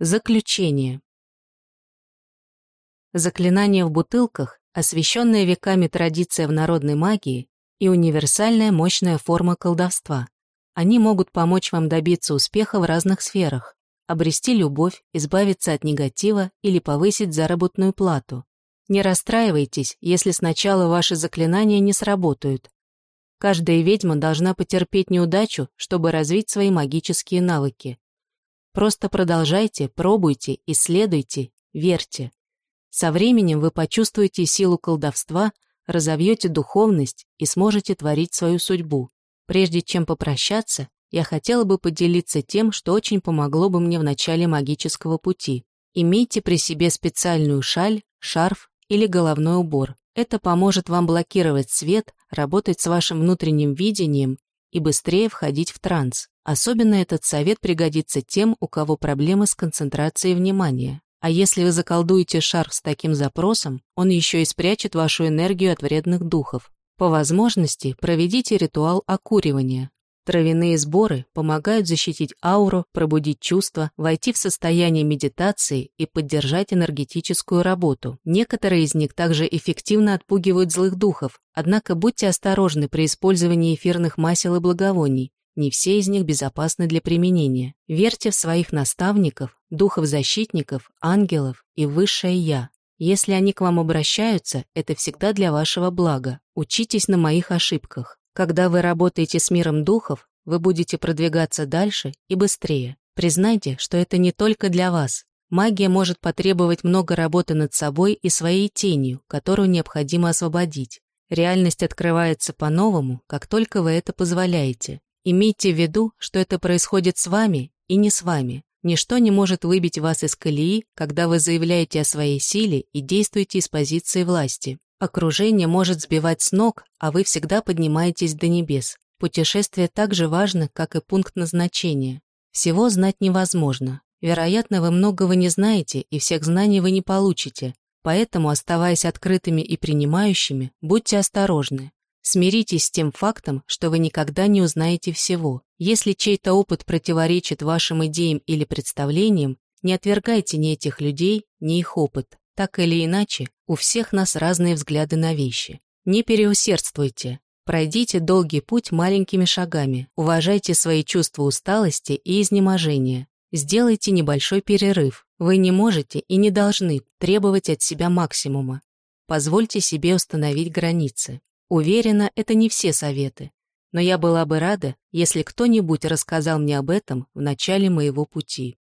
Заключение. Заклинания в бутылках, освященная веками традиция в народной магии и универсальная мощная форма колдовства. Они могут помочь вам добиться успеха в разных сферах, обрести любовь, избавиться от негатива или повысить заработную плату. Не расстраивайтесь, если сначала ваши заклинания не сработают. Каждая ведьма должна потерпеть неудачу, чтобы развить свои магические навыки. Просто продолжайте, пробуйте, исследуйте, верьте. Со временем вы почувствуете силу колдовства, разовьете духовность и сможете творить свою судьбу. Прежде чем попрощаться, я хотела бы поделиться тем, что очень помогло бы мне в начале магического пути. Имейте при себе специальную шаль, шарф или головной убор. Это поможет вам блокировать свет, работать с вашим внутренним видением и быстрее входить в транс. Особенно этот совет пригодится тем, у кого проблемы с концентрацией внимания. А если вы заколдуете шарф с таким запросом, он еще и спрячет вашу энергию от вредных духов. По возможности проведите ритуал окуривания. Травяные сборы помогают защитить ауру, пробудить чувства, войти в состояние медитации и поддержать энергетическую работу. Некоторые из них также эффективно отпугивают злых духов, однако будьте осторожны при использовании эфирных масел и благовоний. Не все из них безопасны для применения. Верьте в своих наставников, духов-защитников, ангелов и высшее Я. Если они к вам обращаются, это всегда для вашего блага. Учитесь на моих ошибках. Когда вы работаете с миром духов, вы будете продвигаться дальше и быстрее. Признайте, что это не только для вас. Магия может потребовать много работы над собой и своей тенью, которую необходимо освободить. Реальность открывается по-новому, как только вы это позволяете. Имейте в виду, что это происходит с вами и не с вами. Ничто не может выбить вас из колеи, когда вы заявляете о своей силе и действуете из позиции власти. Окружение может сбивать с ног, а вы всегда поднимаетесь до небес. Путешествие так же важно, как и пункт назначения. Всего знать невозможно. Вероятно, вы многого не знаете, и всех знаний вы не получите. Поэтому, оставаясь открытыми и принимающими, будьте осторожны. Смиритесь с тем фактом, что вы никогда не узнаете всего. Если чей-то опыт противоречит вашим идеям или представлениям, не отвергайте ни этих людей, ни их опыт. Так или иначе, у всех нас разные взгляды на вещи. Не переусердствуйте. Пройдите долгий путь маленькими шагами. Уважайте свои чувства усталости и изнеможения. Сделайте небольшой перерыв. Вы не можете и не должны требовать от себя максимума. Позвольте себе установить границы. Уверена, это не все советы, но я была бы рада, если кто-нибудь рассказал мне об этом в начале моего пути.